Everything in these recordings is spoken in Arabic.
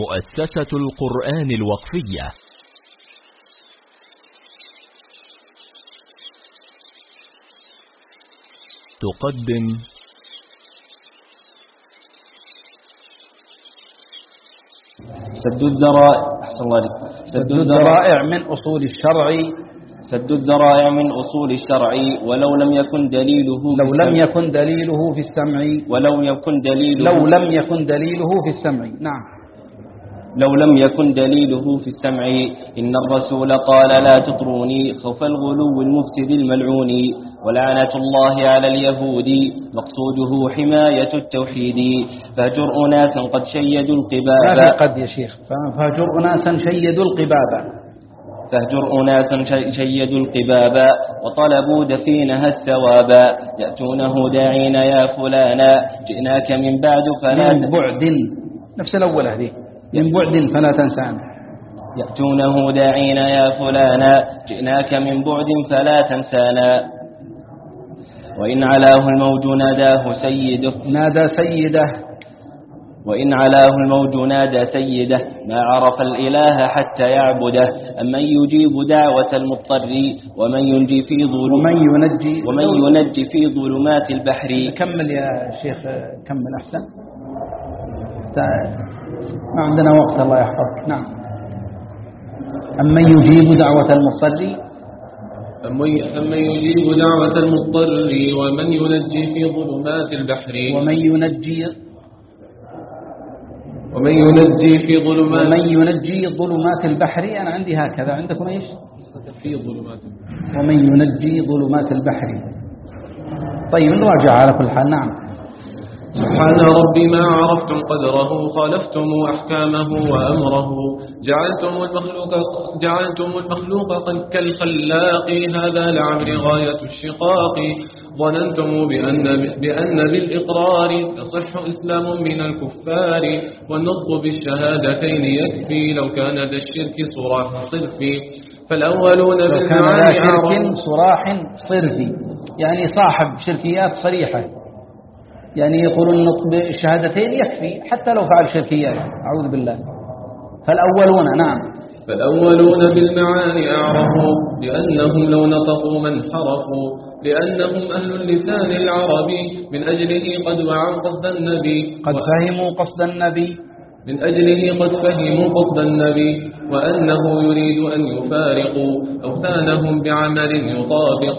مؤسسة القرآن الوقفية. تقدم سد الذرائع أحسن الله عليك. سد الذرائع من أصول الشرع. سد الذرائع من أصول الشرع. ولو لم يكن دليله لو لم يكن دليله في السمع. ولو يكن دليله لو لم يكن دليله في السمع. نعم. لو لم يكن دليله في السمع. إن الرسول قال لا تطروني خوف الغلو المفسد الملعون. ولعنة الله على اليهود مقصوده حماية التوحيد. فاجر أناسا قد شيدوا القباب. قد يا شيخ؟ فهجر أناسا شيدوا القباب. فاهجر أناسا شي- شيدوا القباب وطلبوا دفينها الثواب. يأتونه داعين يا فلانا جئناك من بعد فلا من بعد. نفس الأول هذه. من بعد فلا تنسانا يأتونه داعين يا فلانا. جئناك من بعد فلا تنسانا. وإن علاه الموج ناداه سيده. نادى سيده. وإن علاه الموج نادى سيده. ما عرف الإله حتى يعبده. أمن يجيب دعوة المضطر؟ ومن ينجي في ظلم ومن ينجي ومن ينجي في ظلمات البحر؟ كمل يا شيخ كمل أحسن. ما عندنا وقت الله يحفظك. نعم. أمن يجيب دعوة المضطر أمن يجيب دعوة المضطر ومن ينجي في ظلمات البحر؟ ومن ينجي؟ ومن ينجي في ظلمات ومن ينجي ظلمات البحر؟ أنا عندي هكذا. عندكم إيش؟ في ظلمات البحر. ومن ينجي ظلمات البحر. طيب نراجع على كل حال. نعم. سبحان ربي ما عرفتم قدره خالفتم أحكامه وأمره. جعلتم المخلوق جعلتم المخلوق كالخلاق هذا لعمر غاية الشقاق. ظننتم بأن, بأن بالإقرار يصح إسلام من الكفار والنطق بالشهادتين يكفي لو كان ذا الشرك صراح صرفي فالأولون لو كان لا شرك صراح صرفي يعني صاحب شركيات صريحة. يعني يقول النطق بالشهادتين يكفي حتى لو فعل شركيات أعوذ بالله. فالأولون نعم. فالأولون بالمعاني أعرفوا لأنهم لو نطقوا ما انحرفوا لأنهم أهل اللسان العربي من أجله قد وعوا قصد النبي. قد فهموا قصد النبي. من أجله قد فهموا قصد النبي وأنه يريد أن يفارقوا أوثانهم بعمل يطابق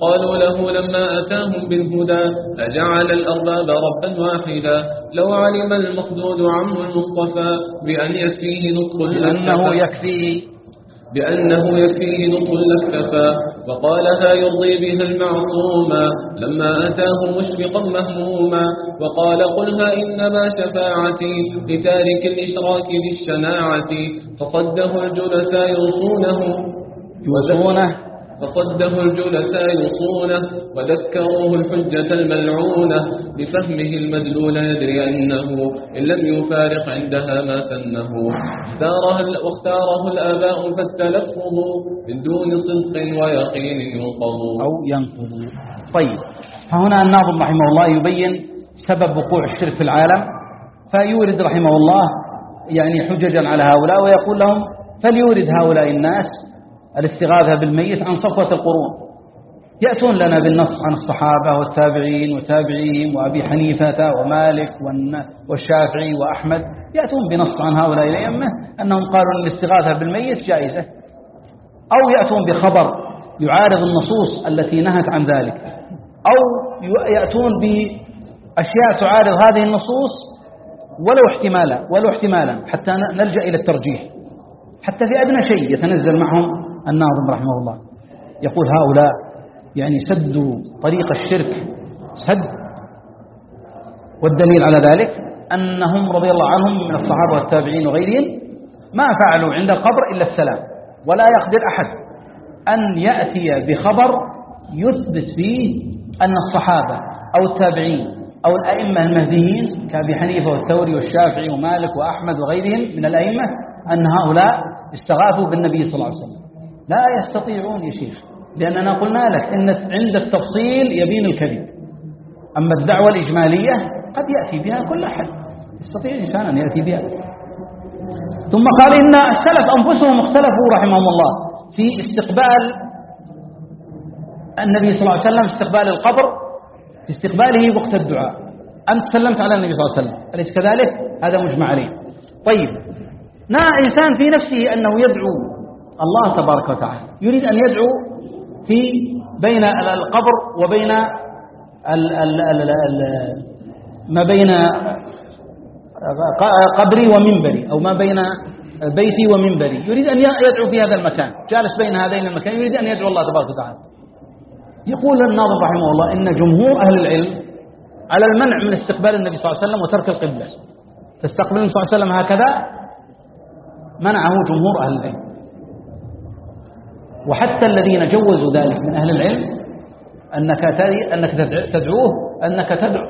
قالوا له لما أتاهم بالهدى أجعل الأرباب ربا واحدا لو علم المقدود عنه المصطفى بأن يكفيه نطق لأنه لكفى. بأنه يكفيه نطق لكفى وقالها يرضي بها المعصوما لما أتاه مشفقا مهموما وقال قلها إنما شفاعتي لتارك الإشراك بالشناعة. فصده الجلساء يوصونه. يوصونه. فصده الجلساء يوصونه وذكروه الحجة الملعونة بفهمه المدلول يدري أنه إن لم يفارق عندها ما اختارها واختاره الآباء فالتلفظ من دون صدق ويقين ينقض. أو ينقض. طيب. فهنا الناظم رحمه الله يبين سبب وقوع الشرك في العالم. فيورد رحمه الله يعني حججا على هؤلاء ويقول لهم فليورد هؤلاء الناس الاستغاثة بالميت عن صفوة القرون. يأتون لنا بالنص عن الصحابة والتابعين وتابعيهم وأبي حنيفة ومالك والشافعي وأحمد. يأتون بنص عن هؤلاء الأئمة أنهم قالوا أن الاستغاثة بالميت جائزة. أو يأتون بخبر يعارض النصوص التي نهت عن ذلك. أو يأتون بأشياء تعارض هذه النصوص ولو احتمالا ولو احتمالا حتى نلجأ إلى الترجيح. حتى في أدنى شيء يتنزل معهم الناظم رحمه الله. يقول هؤلاء يعني سدوا طريق الشرك سد. والدليل على ذلك أنهم رضي الله عنهم من الصحابة والتابعين وغيرهم ما فعلوا عند القبر إلا السلام. ولا يقدر أحد أن يأتي بخبر يثبت فيه أن الصحابة أو التابعين أو الأئمة المهديين كأبي حنيفة والثوري والشافعي ومالك وأحمد وغيرهم من الأئمة أن هؤلاء استغاثوا بالنبي صلى الله عليه وسلم. لا يستطيعون يا شيخ. لأننا قلنا لك إن عند التفصيل يبين الكذب. أما الدعوة الإجمالية قد يأتي بها كل أحد. يستطيع الإنسان أن يأتي بها. ثم قال إن السلف أنفسهم اختلفوا رحمهم الله في استقبال النبي صلى الله عليه وسلم استقبال القبر في استقباله وقت الدعاء. أنت سلمت على النبي صلى الله عليه وسلم. أليس كذلك؟ هذا مجمع عليه. طيب. نا إنسان في نفسه أنه يدعو الله تبارك وتعالى. يريد أن يدعو في بين القبر وبين ال ال ال ال ما بين قبري ومنبري أو ما بين بيتي ومنبري. يريد أن يدعو في هذا المكان. جالس بين هذين المكان يريد أن يدعو الله تبارك وتعالى. يقول الناظم رحمه الله إن جمهور أهل العلم على المنع من استقبال النبي صلى الله عليه وسلم وترك القبلة. تستقبل النبي صلى الله عليه وسلم هكذا؟ منعه جمهور أهل العلم. وحتى الذين جوزوا ذلك من أهل العلم أنك أنك تدعوه أنك تدعو,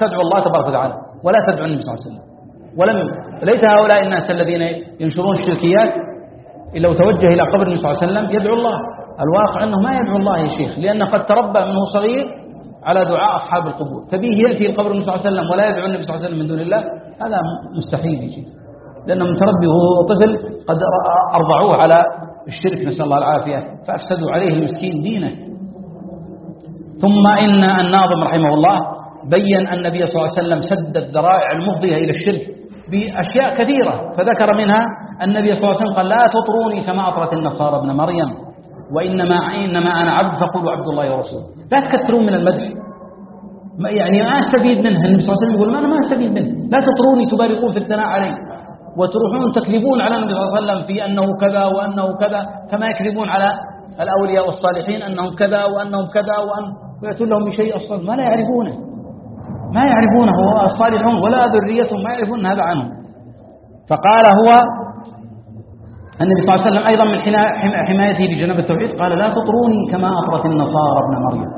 تدعو الله تبارك وتعالى ولا تدعو النبي صلى الله عليه وسلم. ولم ليس هؤلاء الناس الذين ينشرون الشركيات لو توجه إلى قبر النبي صلى الله عليه وسلم يدعو الله. الواقع أنه ما يدعو الله يا شيخ لأنه قد تربى منه صغير على دعاء أصحاب القبور. تبيه يأتي القبر النبي صلى الله عليه وسلم ولا يدعو النبي صلى الله عليه وسلم من دون الله هذا مستحيل يجي لأنه متربي وهو طفل قد أرضعوه على الشرك نسأل الله العافية. فأفسدوا عليه المسكين دينه. ثم إن الناظم رحمه الله بين أن النبي صلى الله عليه وسلم سد الذرائع المفضية إلى الشرك بأشياء كثيرة. فذكر منها النبي صلى الله عليه وسلم قال لا تطروني كما أطرت النصارى ابن مريم وإنما إنما أنا عبد فقولوا عبد الله ورسوله. لا تكثرون من المدح. يعني ما أستفيد منه. النبي صلى الله عليه وسلم يقول ما أنا ما أستفيد منه. لا تطروني تبالغون في الثناء علي. وتروحون تكذبون على النبي صلى الله عليه وسلم في أنه كذا وأنه كذا كما يكذبون على الأولياء والصالحين أنهم كذا وأنهم كذا وأن ويأتون لهم بشيء أصلا ما لا يعرفونه. ما يعرفونه الصالحون ولا ذريتهم ما يعرفون هذا عنهم. فقال هو النبي صلى الله عليه وسلم أيضا من حمايته لجنب التوحيد قال لا تطروني كما أطرت النصارى ابن مريم.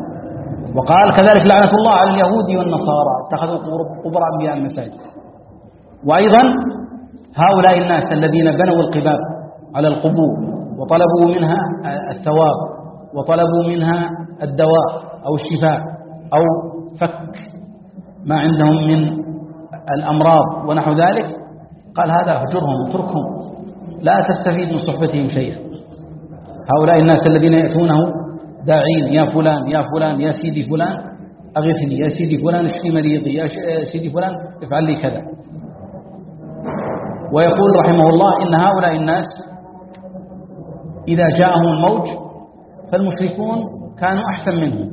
وقال كذلك لعنة الله على اليهود والنصارى اتخذوا قبر أنبياء المساجد. وأيضا هؤلاء الناس الذين بنوا القباب على القبور وطلبوا منها الثواب وطلبوا منها الدواء أو الشفاء أو فك ما عندهم من الأمراض ونحو ذلك قال هذا هجرهم اتركهم لا تستفيد من صحبتهم شيئا. هؤلاء الناس الذين يأتونه داعين يا فلان يا فلان يا سيدي فلان أغثني يا سيدي فلان اشفي مريضي يا سيدي فلان افعل لي كذا. ويقول رحمه الله إن هؤلاء الناس إذا جاءهم الموج فالمشركون كانوا أحسن منهم.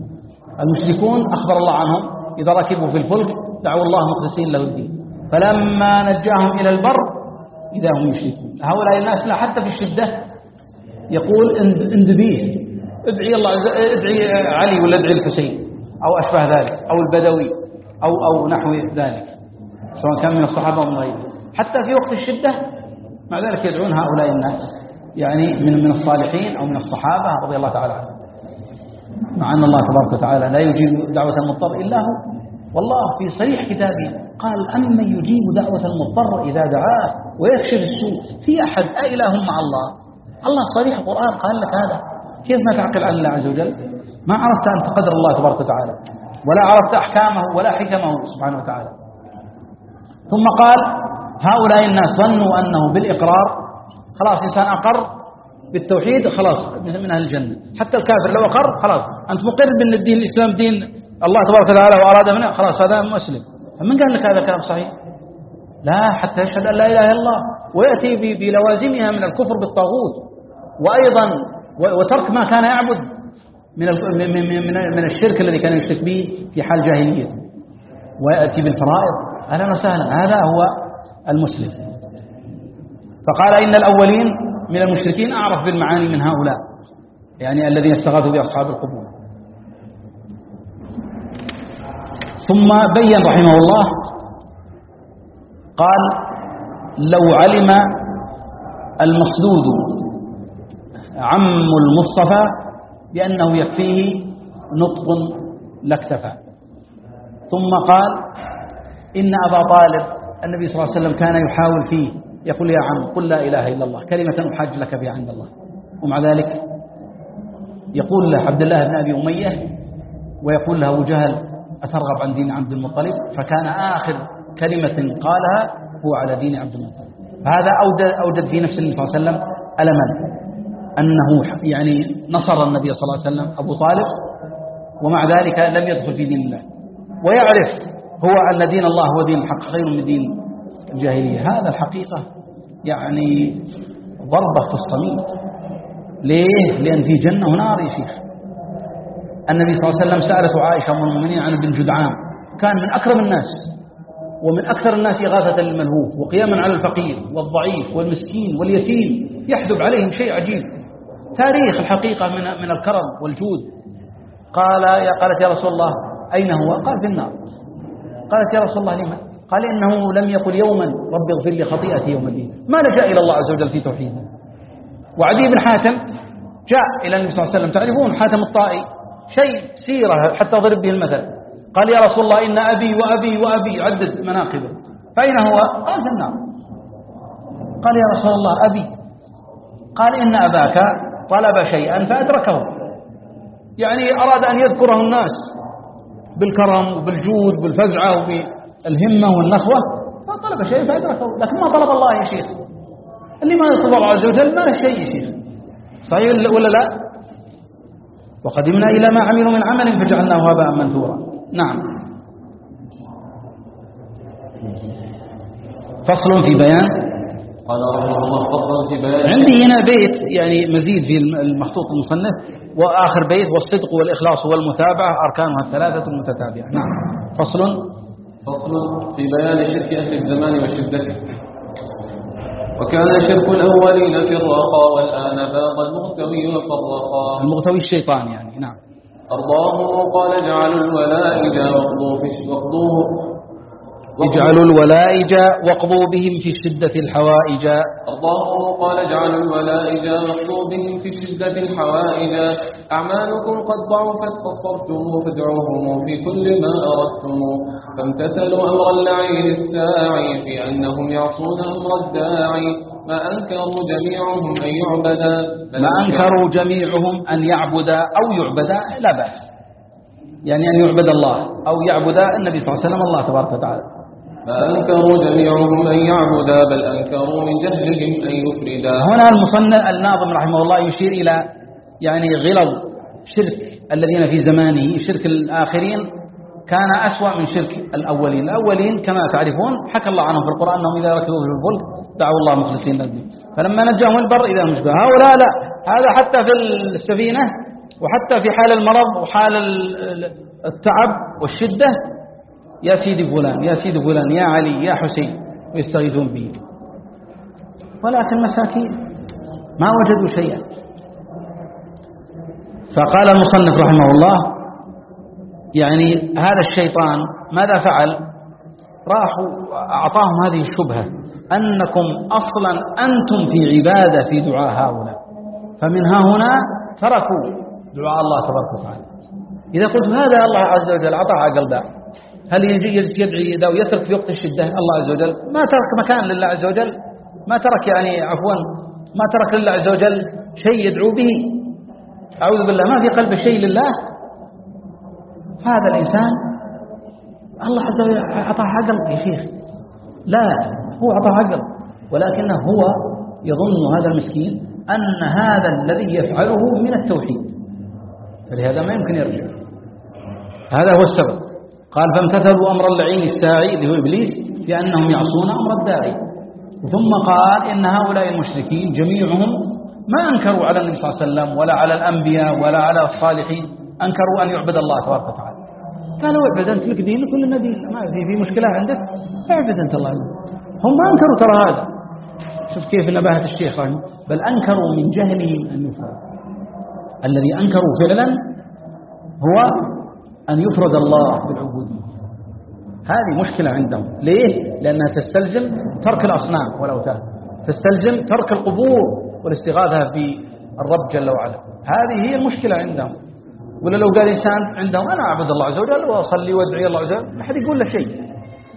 المشركون أخبر الله عنهم إذا ركبوا في الفلك دعوا الله مخلصين له الدين. فلما نجاهم إلى البر إذا هم يشركون. هؤلاء الناس لا حتى في الشدة يقول اندبيه ادعي الله ادعي علي ولا ادعي الحسين أو أشبه ذلك أو البدوي أو أو نحو ذلك سواء كان من الصحابة أو من غيرهم. حتى في وقت الشدة مع ذلك يدعون هؤلاء الناس يعني من من الصالحين أو من الصحابة رضي الله تعالى عنهم. مع أن الله تبارك وتعالى لا يجيب دعوة المضطر إلا هو. والله في صريح كتابه قال أمن يجيب دعوة المضطر إذا دعاه ويكشف السوء؟ في أحد؟ أإله مع الله. الله صريح القرآن قال لك هذا. كيف ما تعقل عن الله عز وجل؟ ما عرفت أنت قدر الله تبارك وتعالى ولا عرفت أحكامه ولا حكمه سبحانه وتعالى. ثم قال هؤلاء الناس ظنوا أنه بالإقرار خلاص إنسان أقر بالتوحيد خلاص من أهل الجنة. حتى الكافر لو أقر خلاص أنت مقر بأن الدين الإسلام دين الله تبارك وتعالى وأراد منه خلاص هذا مسلم. من قال لك هذا الكلام صحيح؟ لا حتى يشهد أن لا إله إلا الله. ويأتي بلوازمها من الكفر بالطاغوت. وأيضا وترك ما كان يعبد من من الشرك الذي كان يشرك به في حال جاهلية ويأتي بالفرائض. أهلا وسهلا. هذا هو المسلم. فقال إن الأولين من المشركين أعرف بالمعاني من هؤلاء يعني الذين استغاثوا بأصحاب القبور. ثم بين رحمه الله قال لو علم المصدود عم المصطفى بأنه يكفيه نطق لاكتفى. ثم قال إن أبا طالب النبي صلى الله عليه وسلم كان يحاول فيه يقول يا عم قل لا إله إلا الله كلمة أحاج لك بها عند الله. ومع ذلك يقول له عبد الله بن أبي أمية ويقول له أبو جهل أترغب عن دين عبد المطلب؟ فكان آخر كلمة قالها هو على دين عبد المطلب. هذا أوجد, أوجد في نفس النبي صلى الله عليه وسلم ألما. أنه يعني نصر النبي صلى الله عليه وسلم أبو طالب ومع ذلك لم يدخل في دين الله. ويعرف هو أن دين الله هو دين الحق خير من دين الجاهلية. هذا الحقيقة يعني ضربة في الصميم. ليه؟ لأن في جنة ونار يا شيخ النبي صلى الله عليه وسلم سألته عائشة أم المؤمنين عن ابن جدعان. كان من أكرم الناس ومن أكثر الناس إغاثة للملهوف وقياما على الفقير والضعيف والمسكين واليتيم يحدب عليهم شيء عجيب. تاريخ الحقيقة من من الكرم والجود. قال يا قالت يا رسول الله أين هو؟ قال في النار. قالت يا رسول الله لما؟ قال إنه لم يقل يوما رب اغفر لي خطيئتي يوم الدين. ما لجأ إلى الله عز وجل في توحيده وعدي بن حاتم جاء إلى النبي صلى الله عليه وسلم. تعرفون حاتم الطائي؟ شيء سيرة حتى ضرب به المثل. قال يا رسول الله إن أبي وأبي وأبي عدد مناقبه. فأين هو؟ قال في النار. قال يا رسول الله أبي. قال إن أباك طلب شيئا فأدركه. يعني أراد أن يذكره الناس. بالكرم وبالجود بالفزعة وبالهمة والنخوة فطلب شيئا فأدركه. لكن ما طلب الله يا شيخ. اللي ما يطلب الله عز وجل ما له شيء يا شيخ. صحيح ولا لا؟ وقدمنا إلى ما عملوا من عمل فجعلناه هباء منثورا. نعم. فصل في بيان. قال رحمه الله فصل في بيان. عندي هنا بيت يعني مزيد في المخطوط المصنف وآخر بيت والصدق والإخلاص والمتابعة أركانها الثلاثة المتتابعة نعم. فصل. فصل. في بيان شرك أهل الزمان وشدته. وكان شرك الأولين في الرخاء والآن باغ المغتوي وفرقا. المغتوي الشيطان يعني نعم. أرضاه قال اجعلوا الولائج واقضوا في واقضوه اجعلوا الولائج واقضوا بهم في الشدة الحوائج. الله قال اجعلوا الولائج واقضوا بهم في شدة الحوائج. أعمالكم قد ضعفت فصرتم فادعوهم في كل ما أردتم فامتثلوا أمر اللعين الساعي في أنهم يعصون أمر الداعي. ما أنكروا جميعهم أن يعبدا ما أنكروا جميعهم أن يعبد أو يعبد لا بأس. يعني أن يعبد الله أو يعبد النبي صلى الله عليه وسلم الله تبارك وتعالى. ما أنكروا جميعهم أن يعبدا بل أنكروا من جهلهم أن يفردا هنا المصنف الناظم رحمه الله يشير إلى يعني غلظ شرك الذين في زمانه. شرك الآخرين كان أسوأ من شرك الأولين. الأولين كما تعرفون حكى الله عنهم في القرآن أنهم إذا ركبوا في الفلك دعوا الله مخلصين له الدين فلما نجاهم البر إذا مشبه هؤلاء لا. هذا حتى في السفينة وحتى في حال المرض وحال التعب والشدة يا سيدي فلان يا سيدي فلان يا علي يا حسين ويستغيثون به ولكن مساكين ما وجدوا شيئا. فقال المصنف رحمه الله يعني هذا الشيطان ماذا فعل؟ راحوا أعطاهم هذه الشبهة أنكم أصلا أنتم في عبادة في دعاء هؤلاء. فمن ها هنا تركوا دعاء الله تبارك وتعالى. إذا قلت هذا الله عز وجل أعطاه عقل هل يجي يدعي إذا ويترك في وقت الشدة الله عز وجل؟ ما ترك مكان لله عز وجل. ما ترك يعني عفوا ما ترك لله عز وجل شيء يدعو به. أعوذ بالله ما في قلبه شيء لله؟ هذا الإنسان الله عز وجل أعطاه عقل. يا شيخ لا هو أعطاه عقل. ولكنه هو يظن هذا المسكين أن هذا الذي يفعله من التوحيد. فلهذا ما يمكن يرجع. هذا هو السبب. قال فامتثلوا أمر اللعين الساعي اللي هو إبليس بأنهم يعصون أمر الداعي. ثم قال إن هؤلاء المشركين جميعهم ما أنكروا على النبي صلى الله عليه وسلم ولا على الأنبياء ولا على الصالحين أنكروا أن يعبد الله تبارك وتعالى. قالوا اعبد أنت لك دين كلنا دين ما في في مشكلة عندك؟ أعبد أنت الله. هم ما أنكروا ترى هذا. شوف كيف نباهة الشيخ رحمه بل أنكروا من جهلهم يفعل الذي أنكروا فعلا هو أن يفرد الله بالعبودية هذه مشكلة عندهم. ليه؟ لأنها تستلزم ترك الأصنام والأوثان تستلزم ترك القبور والاستغاثة بالرب جل وعلا. هذه هي المشكلة عندهم. ولا لو قال إنسان عندهم أنا أعبد الله عز وجل وأصلي وأدعي الله عز وجل. ما حد يقول له شيء.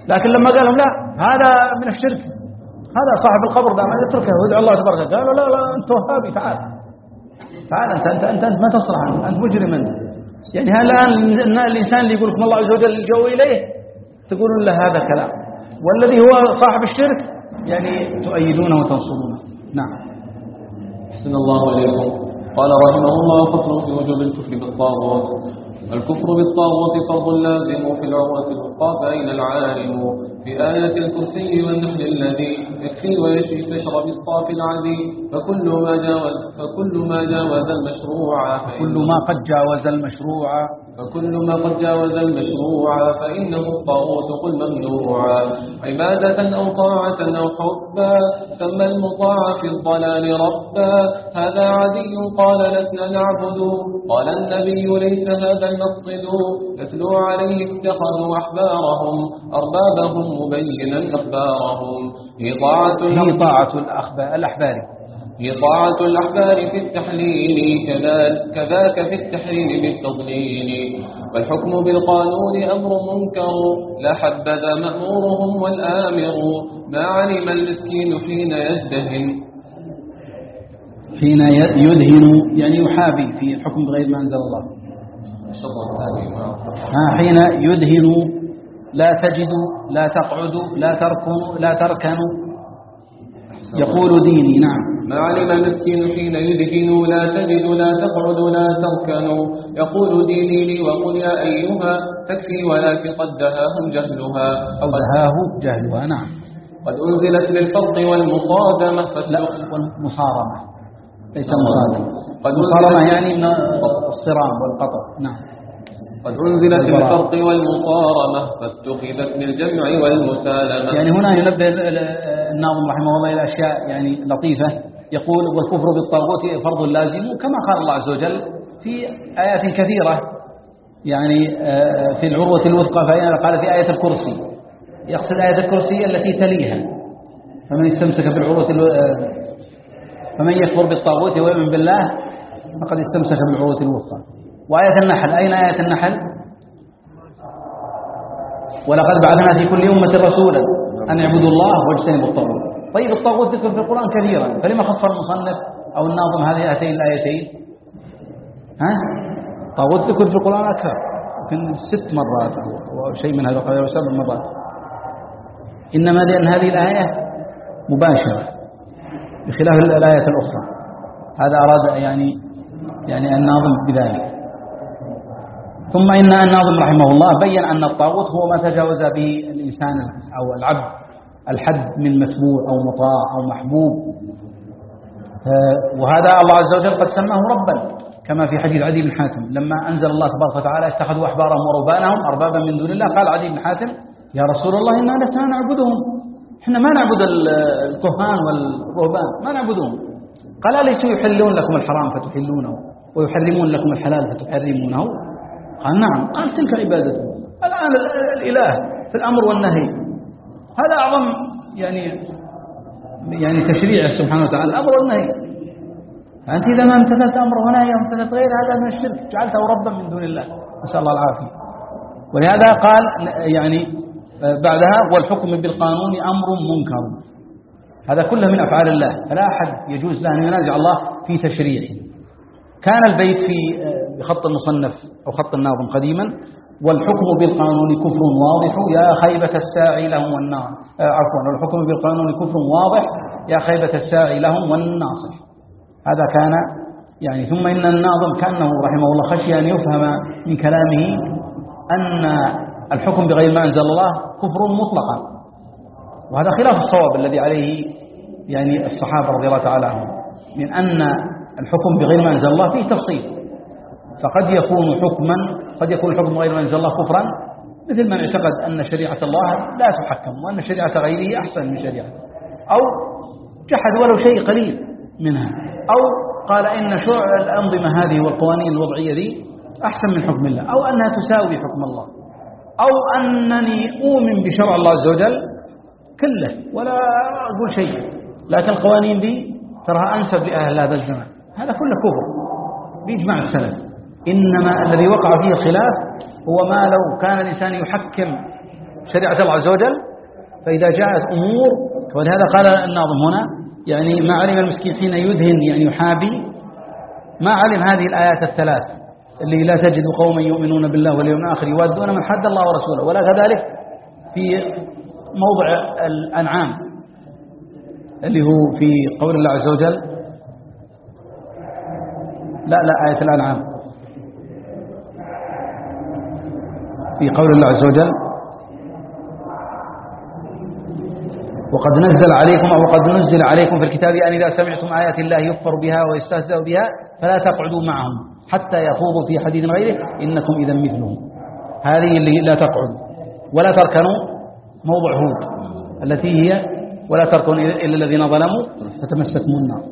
لكن لما قال لهم لا هذا من الشرك. هذا صاحب القبر ده ما يتركه ويدعو الله تبارك وتعالى. قالوا لا لا أنت وهابي تعال. تعال أنت أنت أنت, أنت ما تصلح أنت مجرم أنت. يعني الآن الإنسان اللي يقول الله عز وجل الجو إليه تقولون له هذا كلام. والذي هو صاحب الشرك يعني تؤيدونه وتنصرونه. نعم. أحسن الله إليكم. قال رحمه الله فصل في وجوب الكفر بالطاغوت. الكفر بالطاغوت فرض لازم في العروة الوثقى فأين العالم. في آية الكرسي والنحل الذي يكفي ويشفي فاشرب الصافي العذي فكل ما جاوز فكل ما جاوز المشروع كل ما قد جاوز المشروع. فكل ما قد جاوز المشروع فإنه الطاغوت قل ممنوعا عبادة أو طاعة أو حبا سمى المطاع في الضلال ربا. هذا عدي قال لسنا نعبد. قال النبي ليس هذا المقصد. يتلو عليه اتخذوا أحبارهم أربابهم مبينا أخبارهم. هي طاعة هي طاعة الأخبار الأحبار. هي طاعة الأحبار في التحليل كذا- كذاك في التحريم بالتضليل. والحكم بالقانون أمر منكر. لا حبذا مأمورهم والآمر. ما علم المسكين حين يزدهن. حين يدهن يعني يحابي في الحكم بغير ما أنزل الله. ها حين يدهن لا تجد لا تقعد لا تركن لا تركن. يقول ديني نعم. ما علم المسكين حين يدهن لا تجد لا تقعد لا تركن. يقول ديني لي وقل يا أيها تكفي ولكن قد دهاهم جهلها. أو دهاه جهلها نعم. قد أنزلت للفرق والمصادمة. لا فاتلق والمصارمة ليس مصادمة قد أنزلت- يعني من الصرام والقطع نعم. قد أنزلت والبراءة. للفرق والمصارمة فاتخذت بالجمع والمسالمة. يعني هنا ينبه ال- ال- الناظم رحمه الله إلى أشياء يعني لطيفة. يقول والكفر بالطاغوت فرض لازم كما قال الله عز وجل في آيات كثيرة. يعني آه، في العروة الوثقى فإن قال في آية الكرسي. يقصد آية الكرسي التي تليها. فمن استمسك بالعروة آه، فمن يكفر بالطاغوت ويؤمن بالله فقد استمسك بالعروة الوثقى. وآية النحل. أين آية النحل؟ ولقد بعثنا في كل أمة رسولا أن يعبدوا الله واجتنبوا الطاغوت. طيب الطاغوت ذكر في القرآن كثيرا. فلما خص المصنف أو الناظم هذه هاتين الآيتين؟ ها؟ طاغوت ذكر في القرآن أكثر. يمكن ست مرات أو أو شيء من هذا القبيل أو سبع مرات. إنما لأن هذه الآية مباشرة بخلاف الآية الأخرى. هذا أراد يعني يعني الناظم بذلك. ثم إن الناظم رحمه الله بين أن الطاغوت هو ما تجاوز به الإنسان أو العبد الحد من متبوع أو مطاع أو محبوب. وهذا الله عز وجل قد سماه ربا كما في حديث عدي بن حاتم. لما أنزل الله تبارك وتعالى اتخذوا أحبارهم ورهبانهم أربابا من دون الله قال عدي بن حاتم يا رسول الله إنا لسنا نعبدهم. إحنا ما نعبد ال- الكهان والرهبان ما نعبدهم. قال أليسوا يحلون لكم الحرام فتحلونه؟ ويحرمون لكم الحلال فتحرمونه؟ قال نعم قال تلك عبادته الآن ال- الإله في الأمر والنهي. هذا أعظم يعني يعني تشريعه سبحانه وتعالى. الأمر والنهي. فأنت إذا ما امتثلت أمره ونهيه وامتثلت غيره هذا من الشرك. جعلته ربا من دون الله. نسأل الله العافية. ولهذا قال يعني بعدها والحكم بالقانون أمر منكر. هذا كله من أفعال الله. فلا أحد يجوز له أن ينازع الله في تشريعه. كان البيت في آه، بخط المصنف أو خط الناظم قديما. والحكم بالقانون كفر واضح. يا خيبة الساعي لهم والنار آه، عفوا. والحكم بالقانون كفر واضح. يا خيبة الساعي لهم والناصح. هذا كان يعني ثم إن الناظم كأنه رحمه الله خشي أن يفهم من كلامه أن الحكم بغير ما أنزل الله كفر مطلقا. وهذا خلاف الصواب الذي عليه يعني الصحابة رضي الله تعالى عنهم. من أن الحكم بغير ما أنزل الله فيه تفصيل. فقد يكون حكما قد يكون الحكم بغير ما أنزل الله كفرا مثل من اعتقد أن شريعة الله لا تحكم وأن شريعة غيره أحسن من شريعته أو جحد ولو شيء قليل منها. أو قال إن شرع الأنظمة هذه والقوانين الوضعية ذي أحسن من حكم الله. أو أنها تساوي حكم الله. أو أنني أؤمن بشرع الله عز وجل كله ولا أقول شيء. لكن القوانين دي تراها أنسب لأهل هذا الزمان. هذا كله كفر. بإجماع السلف. إنما الذي وقع فيه الخلاف هو ما لو كان الإنسان يحكم شريعة الله عز وجل فإذا جاءت أمور ولهذا قال الناظم هنا يعني ما علم المسكين حين يدهن يعني يحابي ما علم هذه الآيات الثلاث اللي لا تجد قوما يؤمنون بالله واليوم الآخر يوادون من حد الله ورسوله ولا كذلك في موضع الأنعام اللي هو في قول الله عز وجل لا لا آية الأنعام. في قول الله عز وجل وقد نزل عليكم أو قد نزل عليكم في الكتاب أن إذا سمعتم آيات الله يكفر بها ويستهزأ بها فلا تقعدوا معهم حتى يخوضوا في حديث غيره إنكم إذا مثلهم. هذه اللي لا تقعد ولا تركنوا موضع هود التي هي ولا تركنوا إلا الذين ظلموا فتمسكم النار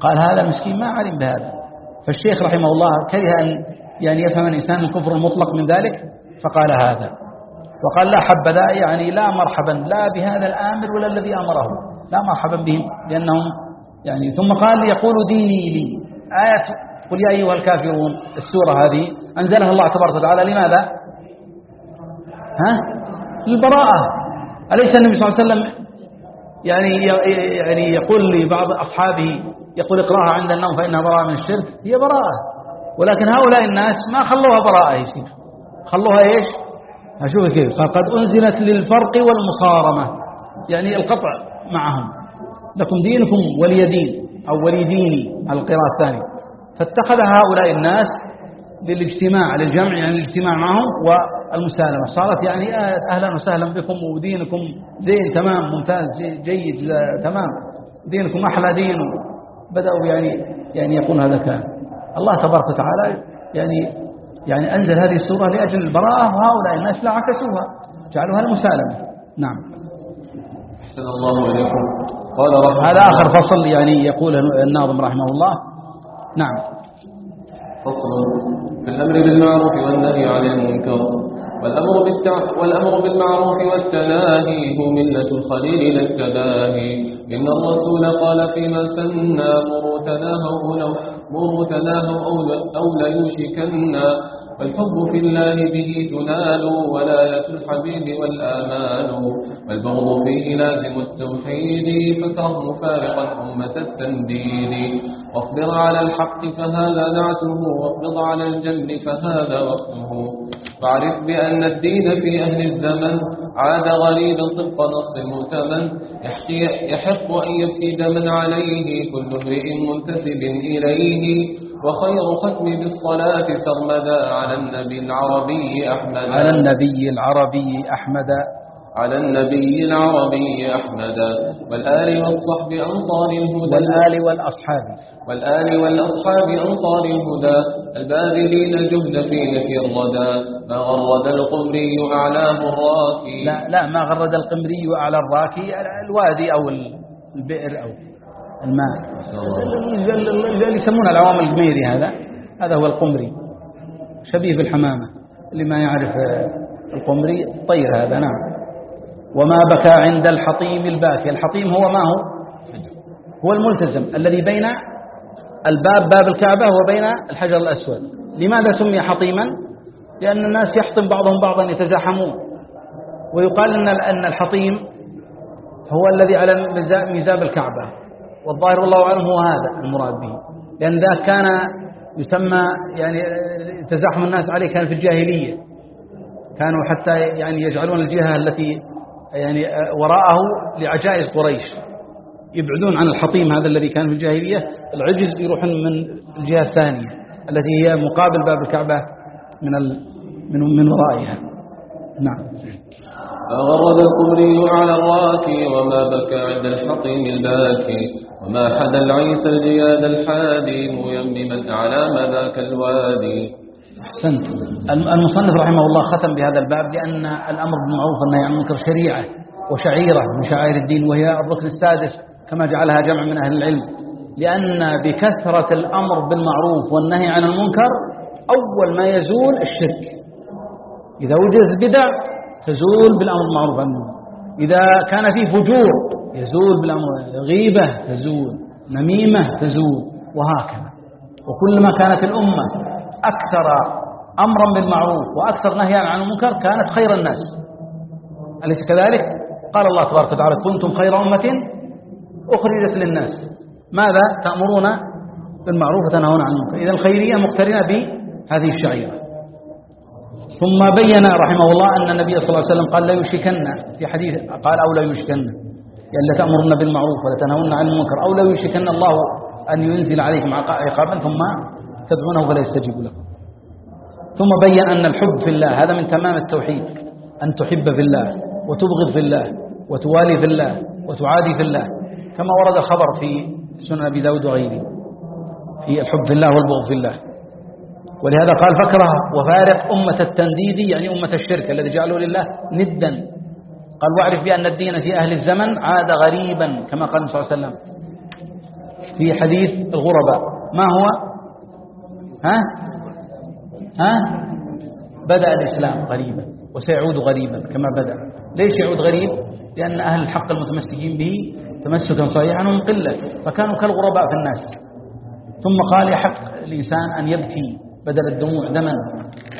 قال هذا مسكين ما علم بهذا. فالشيخ رحمه الله كره أن يعني يفهم الإنسان الكفر المطلق من ذلك فقال هذا. وقال لا حبذا يعني لا مرحبا لا بهذا الآمر ولا الذي أمره. لا مرحبا بهم لأنهم يعني ثم قال يقول ديني لي. آية قل يا أيها الكافرون السورة هذه أنزلها الله تبارك وتعالى لماذا؟ ها؟ للبراءة. أليس النبي صلى الله عليه وسلم يعني يعني يقول لبعض أصحابه يقول اقرأها عند النوم فإنها براءة من الشرك؟ هي براءة. ولكن هؤلاء الناس ما خلوها براءة شيخ. خلوها إيش؟ أشوف كيف. قد أنزلت للفرق والمصارمة. يعني القطع معهم. لكم دينكم ولي دين أو ولي ديني. القراءة الثانية. فاتخذ هؤلاء الناس للاجتماع للجمع يعني الاجتماع معهم والمسالمة. صارت يعني أهلا وسهلا بكم ودينكم زين تمام ممتاز جيد تمام. دينكم أحلى دين بدأوا يعني يعني يقول هذا كان الله تبارك وتعالى يعني يعني أنزل هذه السورة لأجل البراءة وهؤلاء الناس لا عكسوها. جعلوها المسالمة. نعم. أحسن الله إليكم. قال رحمه هذا آخر فصل يعني يقول الناظم رحمه الله. نعم. فصل. في الأمر بالمعروف والنهي عن المنكر. والأمر. والأمر بالمعروف والتناهي هو ملة الخليل لا التباهي إن الرسول قال فيما سنا مروا تناهوا لو مروا تناهوا أو, أو ليوشكنا. والحب في الله به تنال ولاية الحبيب والآمان والبغض فيه لازم التوحيد فكره مفارقا أمة التنديد. واصبر على الحق فهذا نعته واقبض على الجنب فهذا وقته. فاعرف بأن الدين في أهل الزمن. عاد غريبا طبق نص مؤتمن. يحق أن يبكي دما عليه. كل امرئ منتسب إليه. وخير ختم بالصلاة سرمدا على النبي العربي أحمد. على النبي العربي أحمد. على النبي العربي أحمد. والآل والصحب أنصار الهدى. والآل والأصحاب. والآل والأصحاب أنصار الهدى. الباذلين الجهد في نفي الردى. ما غرد القمري أعلاه الراكي لا لا ما غرد القمري أعلى الراكي الوادي أو البئر أو الماء. اللي يسمونه العوام القميري هذا. هذا هو القمري. شبيه بالحمامة. اللي ما يعرف القمري الطير هذا نعم. وما بكى عند الحطيم الباكي. الحطيم هو ما هو؟ هو الملتزم الذي بين الباب باب الكعبة وبين الحجر الأسود. لماذا سمي حطيما؟ لأن الناس يحطم بعضهم بعضا يتزاحمون. ويقال أن الحطيم هو الذي على ميزاب الكعبة. والظاهر والله أعلم هو هذا المراد به. لأن ذاك كان يسمى يعني تزاحم الناس عليه كان في الجاهلية. كانوا حتى يعني يجعلون الجهة التي يعني وراءه لعجائز قريش. يبعدون عن الحطيم هذا الذي كان في الجاهلية. العجز يروحون من الجهة الثانية التي هي مقابل باب الكعبة من من من ورائها. نعم. فغرد القمري على الراكي وما بكى عند الحطيم الباكي وما حدا العيسى الجياد الحادي ميمما أعلام ذاك الوادي. أحسنت. المصنف رحمه الله ختم بهذا الباب لأن الأمر بالمعروف والنهي عن المنكر شريعة وشعيرة من شعائر الدين وهي الركن السادس كما جعلها جمع من أهل العلم. لأن بكثرة الأمر بالمعروف والنهي عن المنكر أول ما يزول الشرك. إذا وجدت البدع تزول بالأمر بالمعروف والنهي. إذا كان فيه فجور يزول بالأمر غيبة تزول. نميمة تزول. وهكذا. وكلما كانت الأمة أكثر أمرا بالمعروف وأكثر نهيا عن المنكر كانت خير الناس. أليس كذلك؟ قال الله تبارك وتعالى كنتم خير أمة أخرجت للناس. ماذا تأمرون بالمعروف وتنهون عن المنكر؟ إذا الخيرية مقترنة بهذه الشعيرة. ثم بين رحمه الله أن النبي صلى الله عليه وسلم قال لا يشكن في حديث قال أو لا يشكن يعني لا تأمرن بالمعروف ولا تنهون عن المنكر. أو لو يشكن الله أن ينزل عليكم عقابا ثم تدعونه فلا يستجيب لكم. ثم بين أن الحب في الله هذا من تمام التوحيد أن تحب في الله وتبغض في الله وتوالي في الله وتعادي في الله. كما ورد خبر في سنن أبي داود وغيره في الحب في الله والبغض في الله. ولهذا قال فكره وفارق أمة التنديد يعني أمة الشرك الذي جعلوا لله ندا. قال واعرف بأن الدين في أهل الزمن عاد غريبا كما قال صلى الله عليه وسلم في حديث الغرباء. ما هو؟ ها؟ ها؟ بدأ الإسلام غريبا وسيعود غريبا كما بدأ. ليش يعود غريب؟ لأن أهل الحق المتمسكين به تمسكا صحيحا هم قلة فكانوا كالغرباء في الناس. ثم قال يحق الإنسان أن يبكي بدل الدموع دما.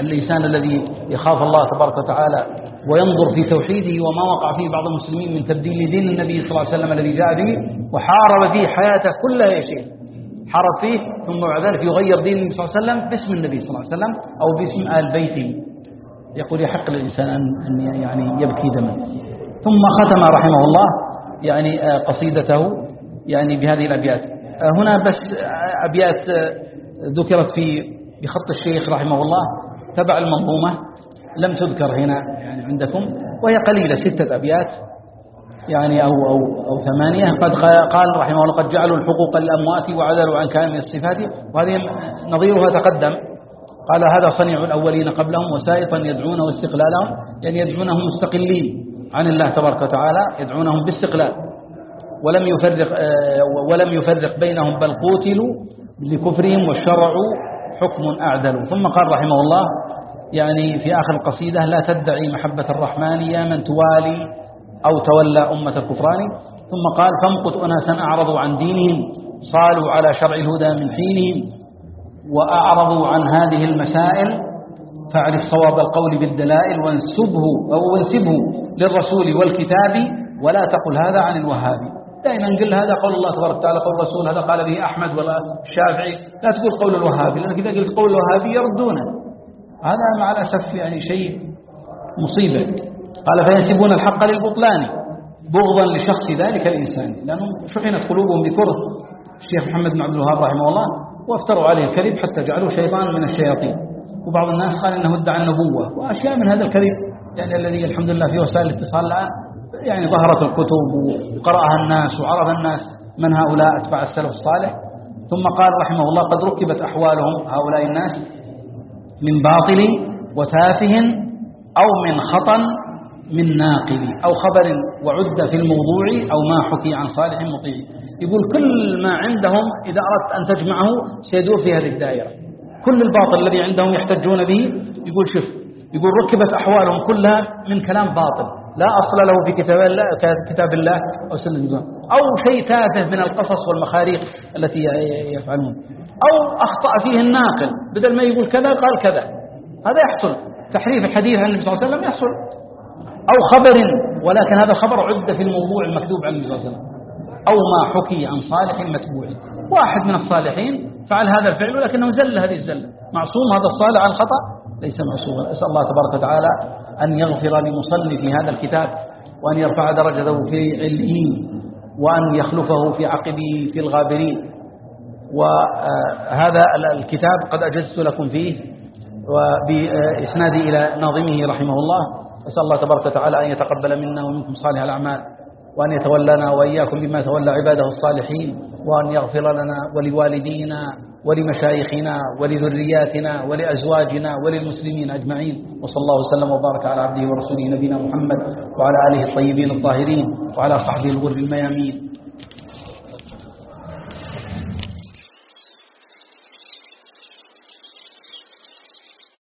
الإنسان الذي يخاف الله تبارك وتعالى وينظر في توحيده وما وقع فيه بعض المسلمين من تبديل دين النبي صلى الله عليه وسلم الذي جاء به وحارب فيه حياته كلها يا شيخ. حارب فيه ثم بعد ذلك يغير دين النبي صلى الله عليه وسلم باسم النبي صلى الله عليه وسلم أو باسم آل بيته. يقول يحق للإنسان أن يعني يبكي دما ثم ختم رحمه الله يعني آه، قصيدته يعني بهذه الأبيات. آه، هنا بس آه، أبيات ذكرت في بخط الشيخ رحمه الله. تبع المنظومة لم تذكر هنا يعني عندكم وهي قليلة ستة أبيات. يعني أو, أو, أو ثمانية. قد قال رحمه الله قد جعلوا الحقوق للأموات وعدلوا عن كامل الصفات. وهذه نظيرها تقدم. قال هذا صنيع الأولين قبلهم وسائطا يدعونه استقلالهم يعني يدعونهم مستقلين عن الله تبارك وتعالى يدعونهم باستقلال. ولم يفرق آه، ولم يفرق بينهم بل قوتلوا لكفرهم والشرع حكم أعدل. ثم قال رحمه الله يعني في آخر القصيدة لا تدعي محبة الرحمن يا من توالي أو تولى أمة الكفران. ثم قال فامقت أناسا أعرضوا عن دينهم صالوا على شرع الهدى من حينهم وأعرضوا عن هذه المسائل. فاعرف صواب القول بالدلائل وانسبه أو وانسبه للرسول والكتاب ولا تقل هذا عن الوهابي دائما نقول هذا قول الله تبارك وتعالى قول الرسول هذا قال به أحمد ولا الشافعي. لا تقول قول الوهابي لأنك إذا قلت قول الوهابي يردونه. هذا مع الأسف يعني شيء مصيبة. قال فينسبون الحق للبطلان. بغضا لشخص ذلك الإنسان. لأنهم شحنت قلوبهم بكرة. الشيخ محمد بن عبد الوهاب رحمه الله وافتروا عليه الكذب حتى جعلوه شيطان من الشياطين. وبعض الناس قال إنه ادعى النبوة وأشياء من هذا الكذب. يعني الذي الحمد لله في وسائل الاتصال الآن يعني ظهرت الكتب وقرأها الناس وعرف الناس من هؤلاء أتباع السلف الصالح. ثم قال رحمه الله قد ركبت أحوالهم هؤلاء الناس من باطل وتافه أو من خطا من ناقل أو خبر وعد في الموضوع أو ما حكي عن صالح مطيع يقول كل ما عندهم إذا أردت أن تجمعه سيدور في هذه الدائرة. كل الباطل الذي عندهم يحتجون به. يقول شوف يقول ركبت أحوالهم كلها من كلام باطل. لا أصل له في كتاب الله كتاب الله أو سنة أو شيء تافه من القصص والمخاريق التي يفعلون. أو أخطأ فيه الناقل. بدل ما يقول كذا قال كذا. هذا يحصل. تحريف الحديث عن النبي صلى الله عليه وسلم يحصل. أو خبر ولكن هذا الخبر عد في الموضوع المكتوب عن النبي صلى أو ما حكي عن صالح متبوع. واحد من الصالحين فعل هذا الفعل ولكنه زل هذه الزلة. معصوم هذا الصالح عن الخطأ ليس معصوما. أسأل الله تبارك وتعالى أن يغفر لمصنف هذا الكتاب وأن يرفع درجته في عليين وأن يخلفه في عقبه في الغابرين. وهذا الكتاب قد أجزت لكم فيه وبإسنادي إلى ناظمه رحمه الله. أسأل الله تبارك وتعالى أن يتقبل منا ومنكم صالح الأعمال وأن يتولانا وإياكم بما تولى عباده الصالحين وأن يغفر لنا ولوالدينا ولمشايخنا ولذرياتنا ولأزواجنا وللمسلمين أجمعين وصلى الله وسلم وبارك على عبده ورسوله نبينا محمد وعلى آله الطيبين الطاهرين وعلى صحبه الغر الميامين.